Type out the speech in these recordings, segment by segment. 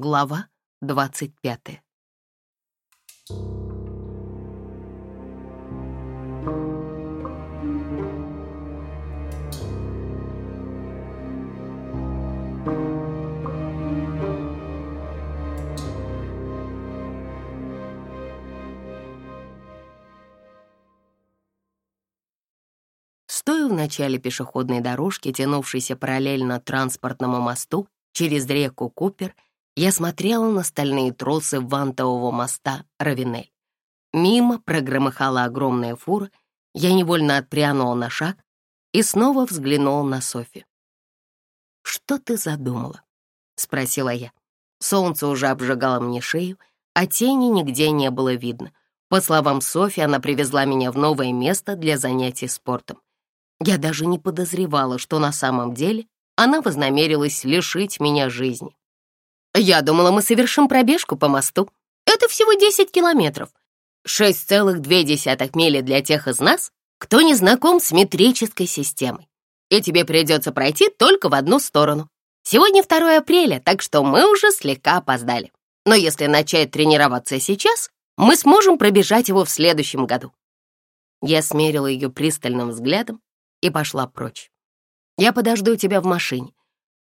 Глава двадцать пятая. Стоя в начале пешеходной дорожки, тянувшейся параллельно транспортному мосту через реку Купер, я смотрела на стальные тросы вантового моста Равинель. Мимо прогромыхала огромная фура, я невольно отпрянула на шаг и снова взглянула на Софи. «Что ты задумала?» — спросила я. Солнце уже обжигало мне шею, а тени нигде не было видно. По словам Софи, она привезла меня в новое место для занятий спортом. Я даже не подозревала, что на самом деле она вознамерилась лишить меня жизни. Я думала, мы совершим пробежку по мосту. Это всего 10 километров. 6,2 мили для тех из нас, кто не знаком с метрической системой. И тебе придется пройти только в одну сторону. Сегодня 2 апреля, так что мы уже слегка опоздали. Но если начать тренироваться сейчас, мы сможем пробежать его в следующем году. Я смерила ее пристальным взглядом и пошла прочь. «Я подожду тебя в машине.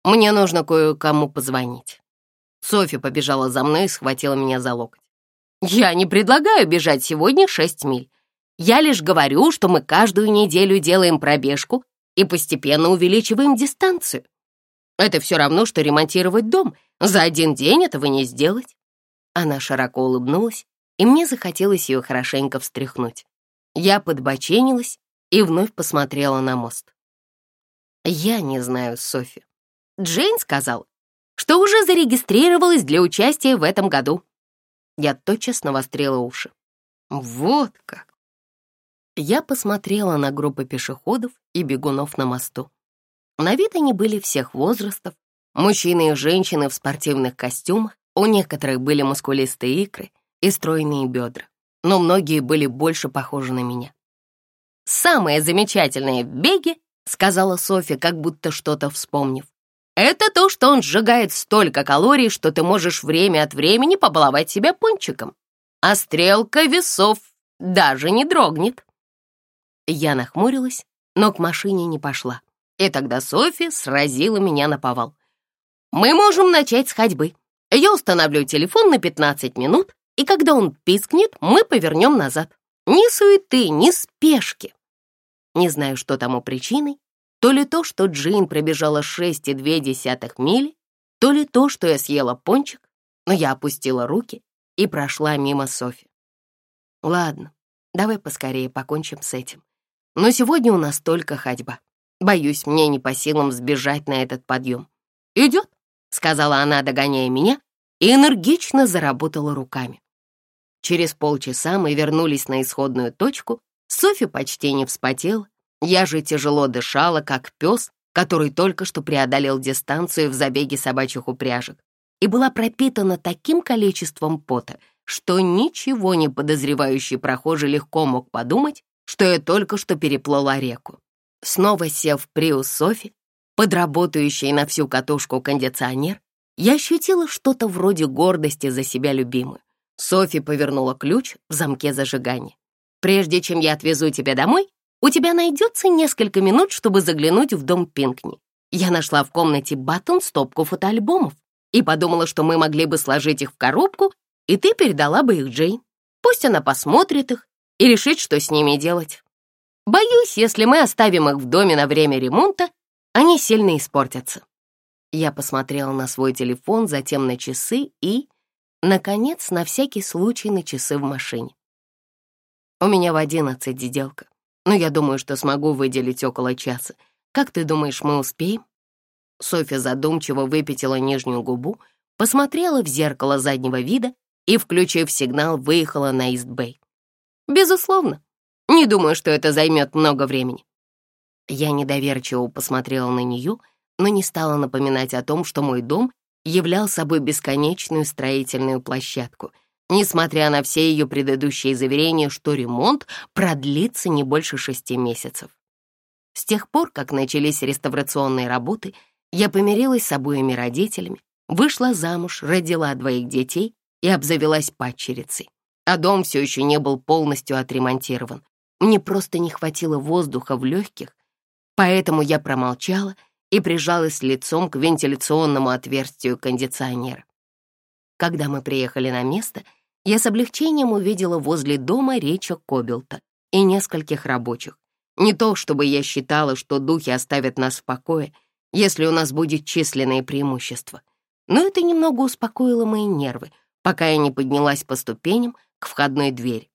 Мне нужно кое-кому позвонить». Софья побежала за мной и схватила меня за локоть. «Я не предлагаю бежать сегодня шесть миль. Я лишь говорю, что мы каждую неделю делаем пробежку и постепенно увеличиваем дистанцию. Это все равно, что ремонтировать дом. За один день этого не сделать». Она широко улыбнулась, и мне захотелось ее хорошенько встряхнуть. Я подбоченилась и вновь посмотрела на мост. Я не знаю Софи. Джейн сказал, что уже зарегистрировалась для участия в этом году. Я тотчас навострила уши. Вот как. Я посмотрела на группы пешеходов и бегунов на мосту. На вид они были всех возрастов, мужчины и женщины в спортивных костюмах, у некоторых были мускулистые икры и стройные бедра, но многие были больше похожи на меня. «Самое замечательное в беге», — сказала Софья, как будто что-то вспомнив, «это то, что он сжигает столько калорий, что ты можешь время от времени побаловать себя пончиком, а стрелка весов даже не дрогнет». Я нахмурилась, но к машине не пошла, и тогда Софья сразила меня на повал. «Мы можем начать с ходьбы. Я установлю телефон на 15 минут, и когда он пискнет, мы повернем назад. Ни суеты, ни спешки. Не знаю, что тому причиной, то ли то, что Джин пробежала 6,2 мили, то ли то, что я съела пончик, но я опустила руки и прошла мимо Софи. Ладно, давай поскорее покончим с этим. Но сегодня у нас только ходьба. Боюсь, мне не по силам сбежать на этот подъем. «Идет», — сказала она, догоняя меня, и энергично заработала руками. Через полчаса мы вернулись на исходную точку, Софи почти не вспотела, я же тяжело дышала, как пес, который только что преодолел дистанцию в забеге собачьих упряжек, и была пропитана таким количеством пота, что ничего не подозревающий прохожий легко мог подумать, что я только что переплыла реку. Снова сев в приус Софи, подработающий на всю катушку кондиционер, я ощутила что-то вроде гордости за себя любимую. Софи повернула ключ в замке зажигания. Прежде чем я отвезу тебя домой, у тебя найдется несколько минут, чтобы заглянуть в дом Пинкни. Я нашла в комнате Баттон стопку фотоальбомов и подумала, что мы могли бы сложить их в коробку, и ты передала бы их Джейн. Пусть она посмотрит их и решит, что с ними делать. Боюсь, если мы оставим их в доме на время ремонта, они сильно испортятся. Я посмотрела на свой телефон, затем на часы и, наконец, на всякий случай на часы в машине. У меня в одиннадцать деделка, но я думаю, что смогу выделить около часа. Как ты думаешь, мы успеем?» Софья задумчиво выпятила нижнюю губу, посмотрела в зеркало заднего вида и, включив сигнал, выехала на Ист-Бэй. «Безусловно. Не думаю, что это займет много времени». Я недоверчиво посмотрела на нее, но не стала напоминать о том, что мой дом являл собой бесконечную строительную площадку — несмотря на все ее предыдущие заверения, что ремонт продлится не больше шести месяцев. С тех пор, как начались реставрационные работы, я помирилась с обоими родителями, вышла замуж, родила двоих детей и обзавелась падчерицей. А дом все еще не был полностью отремонтирован. Мне просто не хватило воздуха в легких, поэтому я промолчала и прижалась лицом к вентиляционному отверстию кондиционера. Когда мы приехали на место, я с облегчением увидела возле дома Реча Кобелта и нескольких рабочих. Не то, чтобы я считала, что духи оставят нас в покое, если у нас будет численное преимущество. Но это немного успокоило мои нервы, пока я не поднялась по ступеням к входной двери.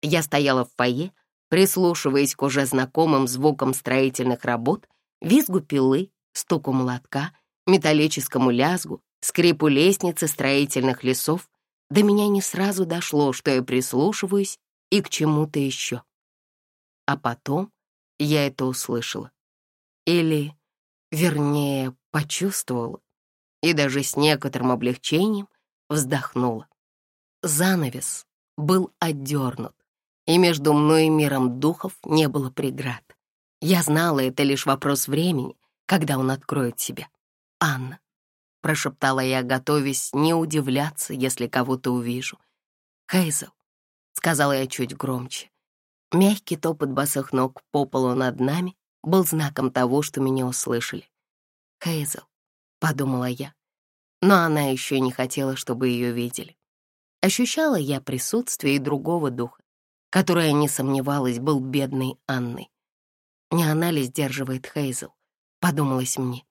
Я стояла в фойе, прислушиваясь к уже знакомым звукам строительных работ, визгу пилы, стуку молотка, металлическому лязгу, скрипу лестницы строительных лесов. До меня не сразу дошло, что я прислушиваюсь и к чему-то еще. А потом я это услышала. Или, вернее, почувствовала. И даже с некоторым облегчением вздохнула. Занавес был отдернут, и между мной и миром духов не было преград. Я знала, это лишь вопрос времени, когда он откроет себя. «Анна», — прошептала я, готовясь не удивляться, если кого-то увижу. «Хейзел», — сказала я чуть громче. Мягкий топот босых ног по полу над нами был знаком того, что меня услышали. «Хейзел», — подумала я, но она еще не хотела, чтобы ее видели. Ощущала я присутствие и другого духа, которая, не сомневалась, был бедной Анной. Не она ли сдерживает Хейзел? Подумалось мне.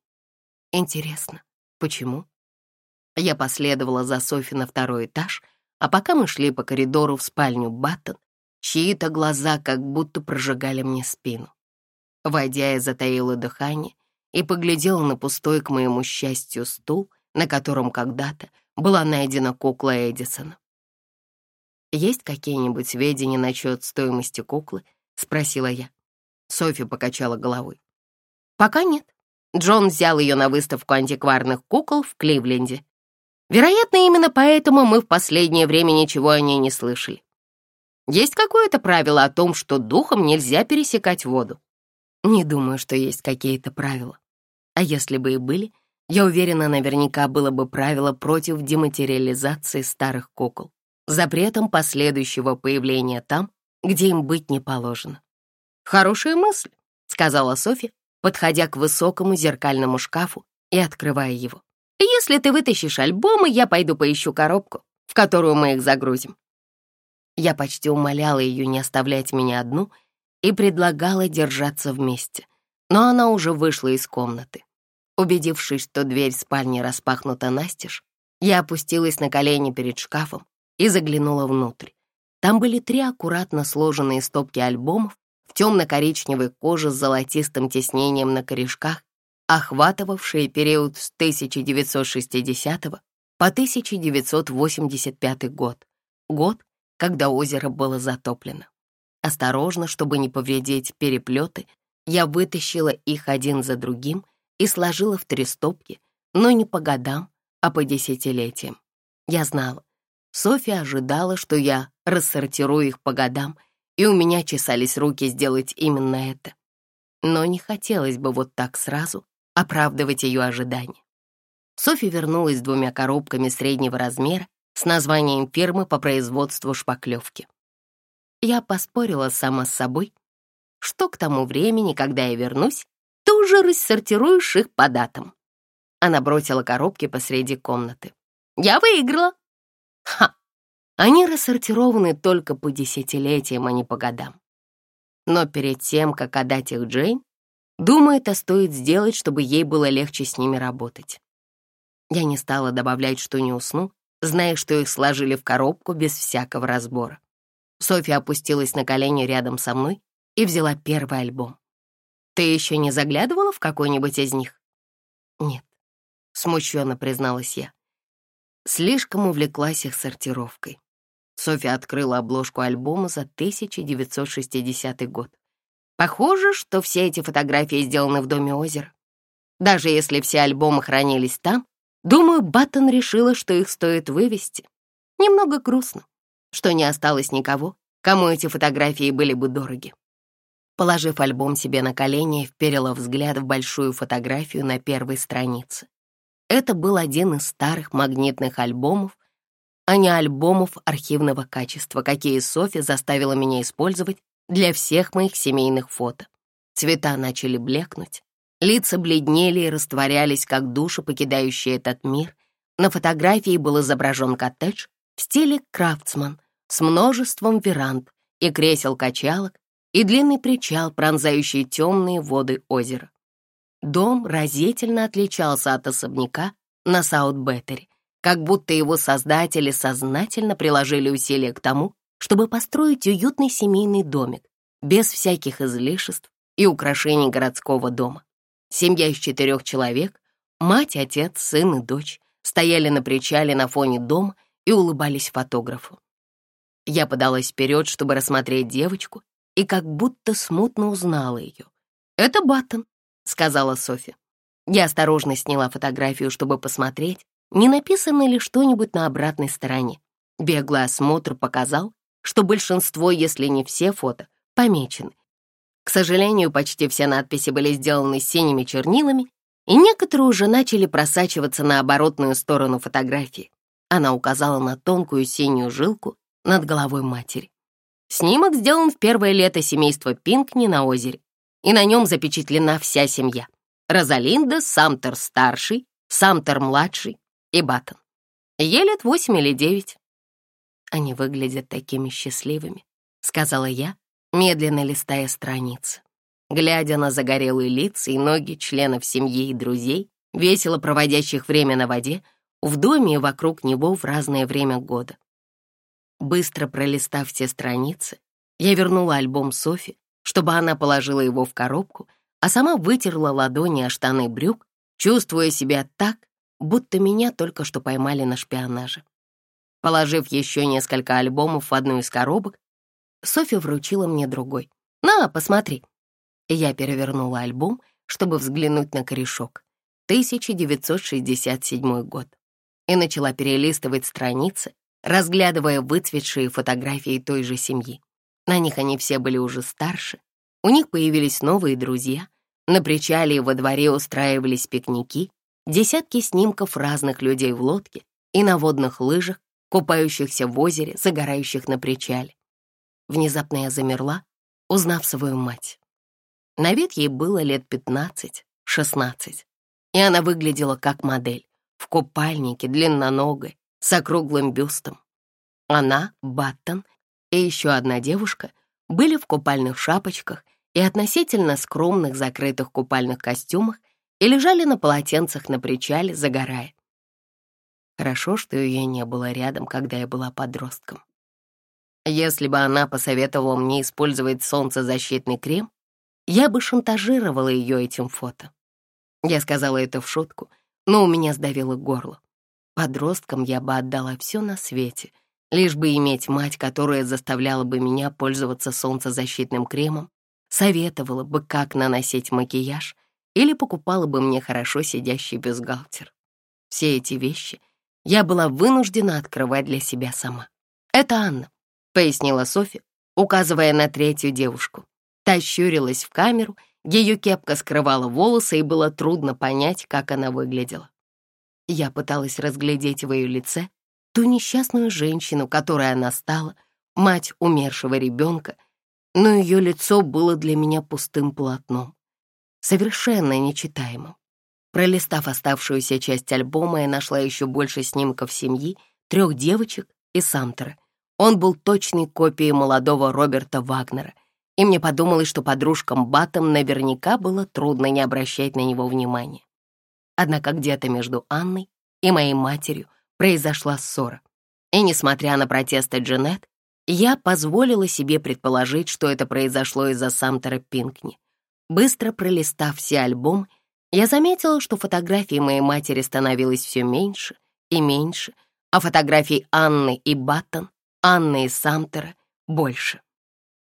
Интересно, почему? Я последовала за Софи на второй этаж, а пока мы шли по коридору в спальню Баттон, чьи-то глаза как будто прожигали мне спину. Войдя, я затаила дыхание и поглядела на пустой, к моему счастью, стул, на котором когда-то была найдена кукла Эдисона. «Есть какие-нибудь сведения насчет стоимости куклы?» — спросила я. Софи покачала головой. «Пока нет. Джон взял ее на выставку антикварных кукол в Кливленде. Вероятно, именно поэтому мы в последнее время ничего о ней не слышали. Есть какое-то правило о том, что духом нельзя пересекать воду? Не думаю, что есть какие-то правила. А если бы и были, я уверена, наверняка было бы правило против дематериализации старых кукол запретом последующего появления там, где им быть не положено. «Хорошая мысль», — сказала Софья, подходя к высокому зеркальному шкафу и открывая его. «Если ты вытащишь альбомы, я пойду поищу коробку, в которую мы их загрузим». Я почти умоляла ее не оставлять меня одну и предлагала держаться вместе, но она уже вышла из комнаты. Убедившись, что дверь спальни распахнута настежь, я опустилась на колени перед шкафом и заглянула внутрь. Там были три аккуратно сложенные стопки альбомов темно-коричневой коже с золотистым тиснением на корешках, охватывавшие период с 1960 по 1985 год, год, когда озеро было затоплено. Осторожно, чтобы не повредить переплеты, я вытащила их один за другим и сложила в три стопки, но не по годам, а по десятилетиям. Я знала, Софья ожидала, что я рассортирую их по годам, и у меня чесались руки сделать именно это. Но не хотелось бы вот так сразу оправдывать ее ожидания. Софья вернулась с двумя коробками среднего размера с названием фирмы по производству шпаклевки. Я поспорила сама с собой, что к тому времени, когда я вернусь, ты уже рассортируешь их по датам. Она бросила коробки посреди комнаты. «Я выиграла!» Ха! Они рассортированы только по десятилетиям, а не по годам. Но перед тем, как отдать их Джейн, думаю, это стоит сделать, чтобы ей было легче с ними работать. Я не стала добавлять, что не усну, зная, что их сложили в коробку без всякого разбора. Софья опустилась на колени рядом со мной и взяла первый альбом. «Ты еще не заглядывала в какой-нибудь из них?» «Нет», — смущенно призналась я. Слишком увлеклась их сортировкой. Софья открыла обложку альбома за 1960 год. Похоже, что все эти фотографии сделаны в Доме озера. Даже если все альбомы хранились там, думаю, Баттон решила, что их стоит вывести. Немного грустно, что не осталось никого, кому эти фотографии были бы дороги. Положив альбом себе на колени, вперила взгляд в большую фотографию на первой странице. Это был один из старых магнитных альбомов, а не альбомов архивного качества, какие Софья заставила меня использовать для всех моих семейных фото. Цвета начали блекнуть, лица бледнели и растворялись, как души, покидающие этот мир. На фотографии был изображен коттедж в стиле крафтсман с множеством веранд и кресел-качалок и длинный причал, пронзающий темные воды озера. Дом разительно отличался от особняка на Саут-Беттере, как будто его создатели сознательно приложили усилия к тому, чтобы построить уютный семейный домик без всяких излишеств и украшений городского дома. Семья из четырех человек, мать, отец, сын и дочь, стояли на причале на фоне дома и улыбались фотографу. Я подалась вперед, чтобы рассмотреть девочку, и как будто смутно узнала ее. «Это Баттон», — сказала Софи. Я осторожно сняла фотографию, чтобы посмотреть, не написано ли что-нибудь на обратной стороне. Беглый осмотр показал, что большинство, если не все фото, помечены. К сожалению, почти все надписи были сделаны синими чернилами, и некоторые уже начали просачиваться на оборотную сторону фотографии. Она указала на тонкую синюю жилку над головой матери. Снимок сделан в первое лето семейства Пинкни на озере, и на нем запечатлена вся семья. Розалинда, Самтер-старший, Самтер-младший и Баттон. Ей лет восемь или девять. Они выглядят такими счастливыми, сказала я, медленно листая страницы. Глядя на загорелые лица и ноги членов семьи и друзей, весело проводящих время на воде, в доме и вокруг него в разное время года. Быстро пролистав все страницы, я вернула альбом Софи, чтобы она положила его в коробку, а сама вытерла ладони о штаны брюк, чувствуя себя так, будто меня только что поймали на шпионаже. Положив еще несколько альбомов в одну из коробок, Софья вручила мне другой. «На, посмотри». Я перевернула альбом, чтобы взглянуть на корешок. 1967 год. И начала перелистывать страницы, разглядывая выцветшие фотографии той же семьи. На них они все были уже старше. У них появились новые друзья. На причале и во дворе устраивались пикники. Десятки снимков разных людей в лодке и на водных лыжах, купающихся в озере, загорающих на причале. Внезапно я замерла, узнав свою мать. На вид ей было лет 15-16, и она выглядела как модель, в купальнике, длинноногой, с округлым бюстом. Она, Баттон и еще одна девушка были в купальных шапочках и относительно скромных закрытых купальных костюмах и лежали на полотенцах на причале, загорая. Хорошо, что ее не было рядом, когда я была подростком. Если бы она посоветовала мне использовать солнцезащитный крем, я бы шантажировала ее этим фото. Я сказала это в шутку, но у меня сдавило горло. Подросткам я бы отдала все на свете, лишь бы иметь мать, которая заставляла бы меня пользоваться солнцезащитным кремом, советовала бы, как наносить макияж или покупала бы мне хорошо сидящий бюстгальтер. Все эти вещи я была вынуждена открывать для себя сама. Это Анна. — пояснила Софи, указывая на третью девушку. Та щурилась в камеру, ее кепка скрывала волосы, и было трудно понять, как она выглядела. Я пыталась разглядеть в ее лице ту несчастную женщину, которой она стала, мать умершего ребенка, но ее лицо было для меня пустым полотном, совершенно нечитаемым. Пролистав оставшуюся часть альбома, я нашла еще больше снимков семьи, трех девочек и Самтера — он был точной копией молодого Роберта Вагнера, и мне подумалось, что подружкам Батом наверняка было трудно не обращать на него внимания. Однако где-то между Анной и моей матерью произошла ссора. И, несмотря на протесты Джанет, я позволила себе предположить, что это произошло из-за Самтера Пинкни. Быстро пролистав все альбомы, я заметила, что фотографий моей матери становилось все меньше и меньше, а фотографий Анны и Баттон Анны и Самтера больше.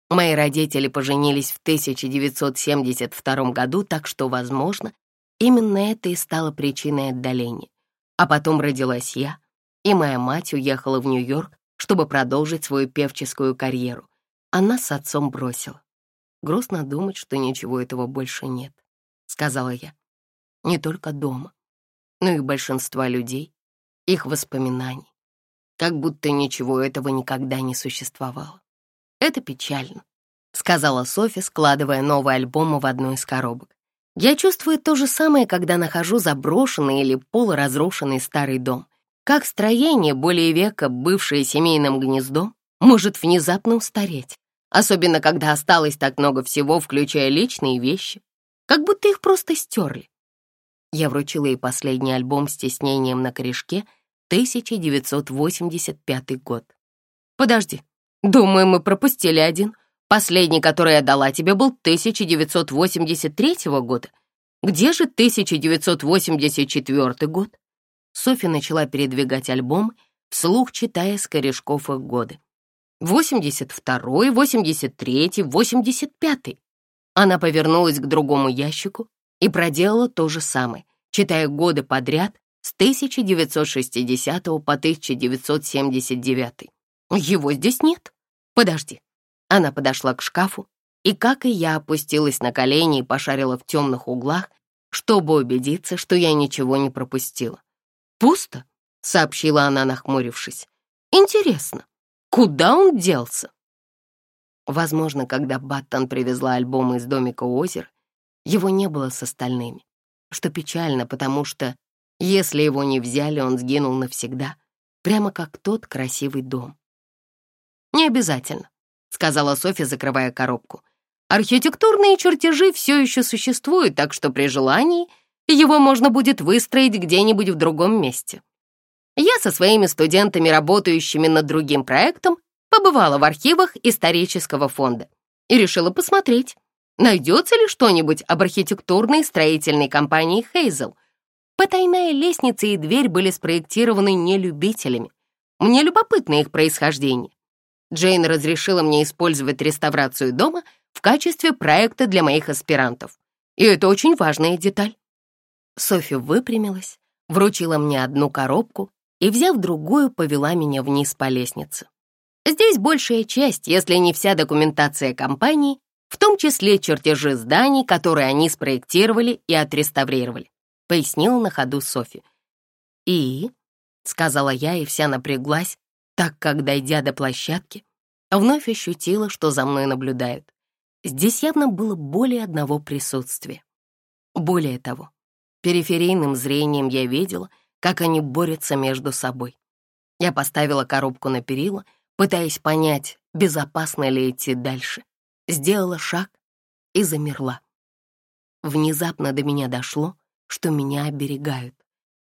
Мои родители поженились в 1972 году, так что, возможно, именно это и стало причиной отдаления. А потом родилась я, и моя мать уехала в Нью-Йорк, чтобы продолжить свою певческую карьеру. Она с отцом бросила. Грустно думать, что ничего этого больше нет, сказала я. Не только дома. но и большинства людей, их воспоминаний. Как будто ничего этого никогда не существовало. Это печально, сказала Софи, складывая новый альбом в одну из коробок. Я чувствую то же самое, когда нахожу заброшенный или полуразрушенный старый дом. Как строение более века, бывшее семейным гнездом, может внезапно устареть, особенно когда осталось так много всего, включая личные вещи, как будто их просто стерли. Я вручила ей последний альбом с тиснением на корешке 1985 год. «Подожди, думаю, мы пропустили один. Последний, который я дала тебе, был 1983 года. Где же 1984 год?» Софи начала передвигать альбом, вслух читая с корешков их годы. 82-й, 83-й, 85-й. Она повернулась к другому ящику и проделала то же самое, читая годы подряд с 1960 по 1979. Его здесь нет. Подожди. Она подошла к шкафу и, как и я, опустилась на колени и пошарила в темных углах, чтобы убедиться, что я ничего не пропустила. «Пусто», — сообщила она, нахмурившись. «Интересно, куда он делся?» Возможно, когда Баттон привезла альбом из домика у озера, его не было с остальными, что печально, потому что, если его не взяли, он сгинул навсегда, прямо как тот красивый дом. «Не обязательно», — сказала Софья, закрывая коробку. «Архитектурные чертежи все еще существуют, так что при желании его можно будет выстроить где-нибудь в другом месте. Я со своими студентами, работающими над другим проектом, побывала в архивах исторического фонда и решила посмотреть, найдется ли что-нибудь об архитектурной строительной компании «Хейзел». Потайная лестница и дверь были спроектированы не любителями. Мне любопытно их происхождение. Джейн разрешила мне использовать реставрацию дома в качестве проекта для моих аспирантов. И это очень важная деталь. Софи выпрямилась, вручила мне одну коробку и, взяв другую, повела меня вниз по лестнице. Здесь большая часть, если не вся документация компании, в том числе чертежи зданий, которые они спроектировали и отреставрировали, пояснила на ходу Софи. «И?» — сказала я, и вся напряглась, так как, дойдя до площадки, вновь ощутила, что за мной наблюдают. Здесь явно было более одного присутствия. Более того, Периферийным зрением я видела, как они борются между собой. Я поставила коробку на перила, пытаясь понять, безопасно ли идти дальше. Сделала шаг и замерла. Внезапно до меня дошло, что меня оберегают.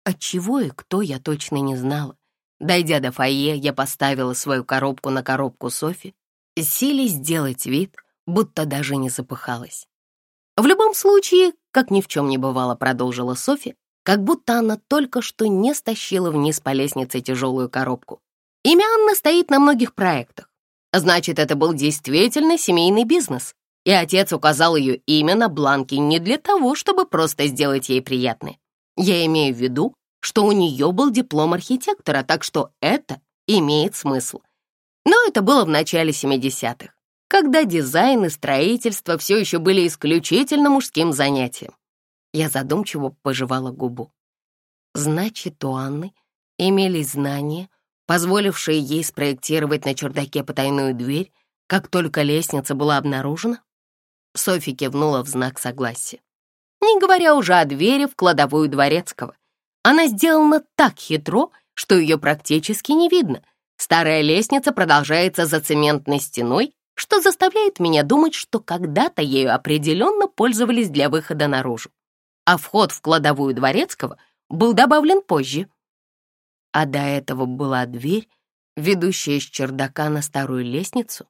От чего и кто я точно не знала. Дойдя до фойе, я поставила свою коробку на коробку Софи, сились сделать вид, будто даже не запыхалась. В любом случае, как ни в чем не бывало, продолжила Софи, как будто она только что не стащила вниз по лестнице тяжелую коробку. Имя Анны стоит на многих проектах. Значит, это был действительно семейный бизнес. И отец указал ее имя на бланке не для того, чтобы просто сделать ей приятное. Я имею в виду, что у нее был диплом архитектора, так что это имеет смысл. Но это было в начале 70-х когда дизайн и строительство все еще были исключительно мужским занятием. Я задумчиво пожевала губу. Значит, у Анны имелись знания, позволившие ей спроектировать на чердаке потайную дверь, как только лестница была обнаружена? Софи кивнула в знак согласия. Не говоря уже о двери в кладовую Дворецкого. Она сделана так хитро, что ее практически не видно. Старая лестница продолжается за цементной стеной, что заставляет меня думать, что когда-то ею определенно пользовались для выхода наружу, а вход в кладовую Дворецкого был добавлен позже. А до этого была дверь, ведущая с чердака на старую лестницу.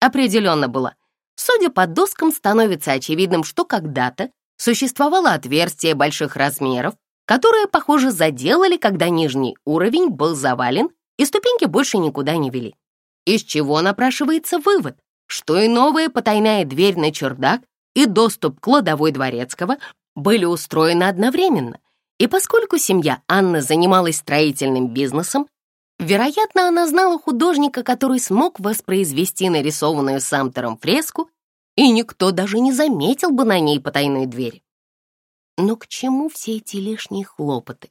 Определенно была. Судя по доскам, становится очевидным, что когда-то существовало отверстие больших размеров, которое, похоже, заделали, когда нижний уровень был завален и ступеньки больше никуда не вели. Из чего напрашивается вывод? что и новая потайная дверь на чердак и доступ к кладовой Дворецкого были устроены одновременно. И поскольку семья Анны занималась строительным бизнесом, вероятно, она знала художника, который смог воспроизвести нарисованную Самтером фреску, и никто даже не заметил бы на ней потайной двери. Но к чему все эти лишние хлопоты?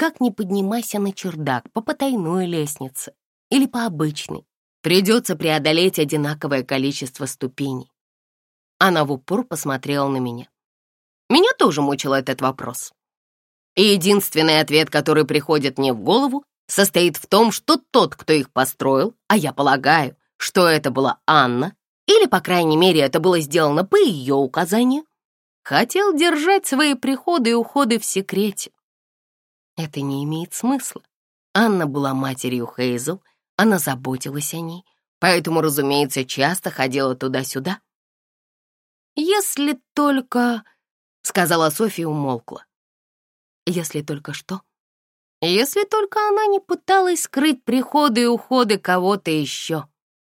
как ни поднимайся на чердак по потайной лестнице или по обычной, придется преодолеть одинаковое количество ступеней. Она в упор посмотрела на меня. Меня тоже мучил этот вопрос. И единственный ответ, который приходит мне в голову, состоит в том, что тот, кто их построил, а я полагаю, что это была Анна, или, по крайней мере, это было сделано по ее указанию, хотел держать свои приходы и уходы в секрете. Это не имеет смысла. Анна была матерью Хейзел, она заботилась о ней, поэтому, разумеется, часто ходила туда-сюда. «Если только...» — сказала Софья умолкла. «Если только что?» «Если только она не пыталась скрыть приходы и уходы кого-то еще».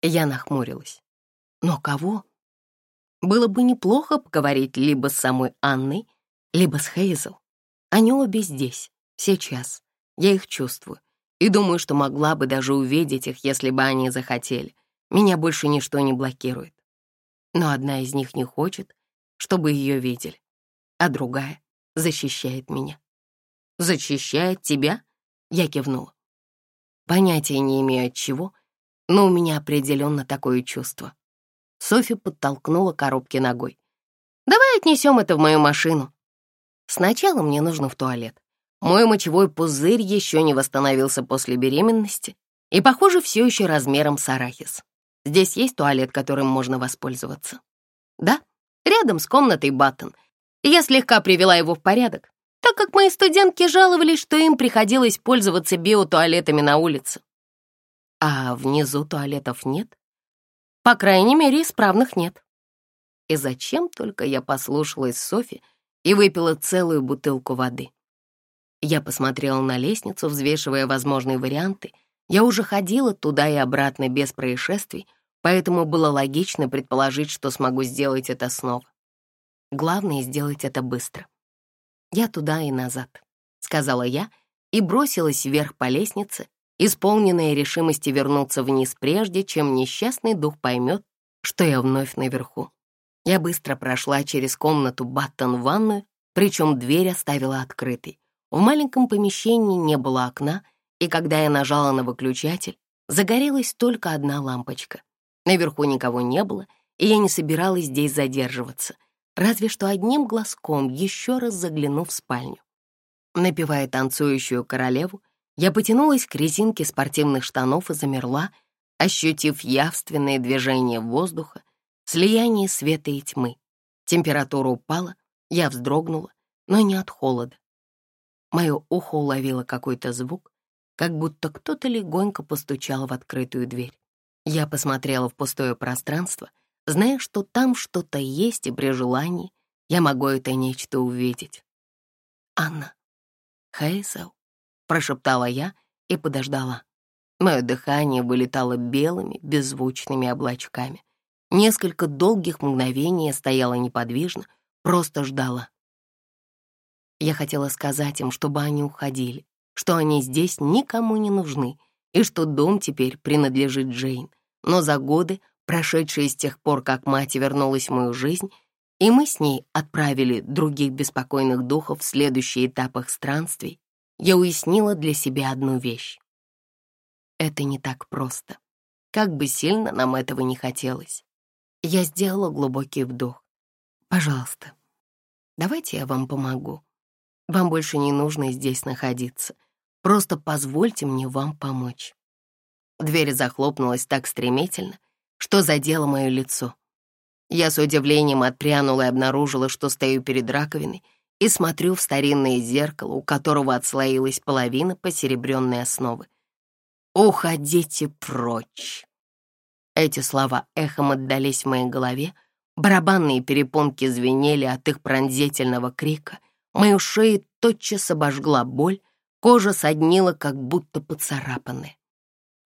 Я нахмурилась. «Но кого?» Было бы неплохо поговорить либо с самой Анной, либо с Хейзел. Они обе здесь, сейчас. Я их чувствую. И думаю, что могла бы даже увидеть их, если бы они захотели. Меня больше ничто не блокирует. Но одна из них не хочет, чтобы ее видели, а другая защищает меня. «Защищает тебя?» Я кивнула. Понятия не имею от чего, но у меня определенно такое чувство. Софи подтолкнула коробки ногой. «Давай отнесем это в мою машину». Сначала мне нужно в туалет. Мой мочевой пузырь еще не восстановился после беременности и, похоже, все еще размером с арахис. Здесь есть туалет, которым можно воспользоваться. Да, рядом с комнатой Баттон. Я слегка привела его в порядок, так как мои студентки жаловались, что им приходилось пользоваться биотуалетами на улице. А внизу туалетов нет? По крайней мере, исправных нет. И зачем только я послушалась Софи и выпила целую бутылку воды? Я посмотрела на лестницу, взвешивая возможные варианты. Я уже ходила туда и обратно без происшествий, поэтому было логично предположить, что смогу сделать это снова. Главное — сделать это быстро. «Я туда и назад», — сказала я и бросилась вверх по лестнице, исполненная решимости вернуться вниз прежде, чем несчастный дух поймет, что я вновь наверху. Я быстро прошла через комнату Баттон в ванную, причем дверь оставила открытой. В маленьком помещении не было окна, и когда я нажала на выключатель, загорелась только одна лампочка. Наверху никого не было, и я не собиралась здесь задерживаться, разве что одним глазком еще раз заглянув в спальню. Напевая танцующую королеву, я потянулась к резинке спортивных штанов и замерла, ощутив явственное движение воздуха, слияние света и тьмы. Температура упала, я вздрогнула, но не от холода. Мое ухо уловило какой-то звук, как будто кто-то легонько постучал в открытую дверь. Я посмотрела в пустое пространство, зная, что там что-то есть, и при желании я могу это нечто увидеть. «Анна, Хейзел», прошептала я и подождала. Мое дыхание вылетало белыми, беззвучными облачками. Несколько долгих мгновений я стояла неподвижно, просто ждала. Я хотела сказать им, чтобы они уходили, что они здесь никому не нужны и что дом теперь принадлежит Джейн. Но за годы, прошедшие с тех пор, как мать вернулась в мою жизнь, и мы с ней отправили других беспокойных духов в следующий этап их странствий, я уяснила для себя одну вещь. Это не так просто. Как бы сильно нам этого не хотелось. Я сделала глубокий вдох. «Пожалуйста, давайте я вам помогу. Вам больше не нужно здесь находиться. Просто позвольте мне вам помочь». Дверь захлопнулась так стремительно, что задела мое лицо. Я с удивлением отпрянула и обнаружила, что стою перед раковиной и смотрю в старинное зеркало, у которого отслоилась половина посеребренной основы. «Уходите прочь!» Эти слова эхом отдались в моей голове, барабанные перепонки звенели от их пронзительного крика, мою шею тотчас обожгла боль, кожа соднила, как будто поцарапанная.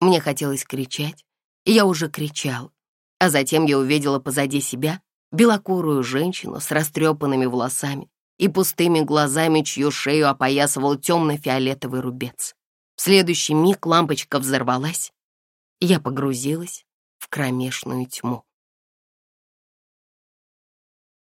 Мне хотелось кричать, я уже кричал, а затем я увидела позади себя белокурую женщину с растрепанными волосами, и пустыми глазами, чью шею опоясывал темно-фиолетовый рубец. В следующий миг лампочка взорвалась, и я погрузилась в кромешную тьму.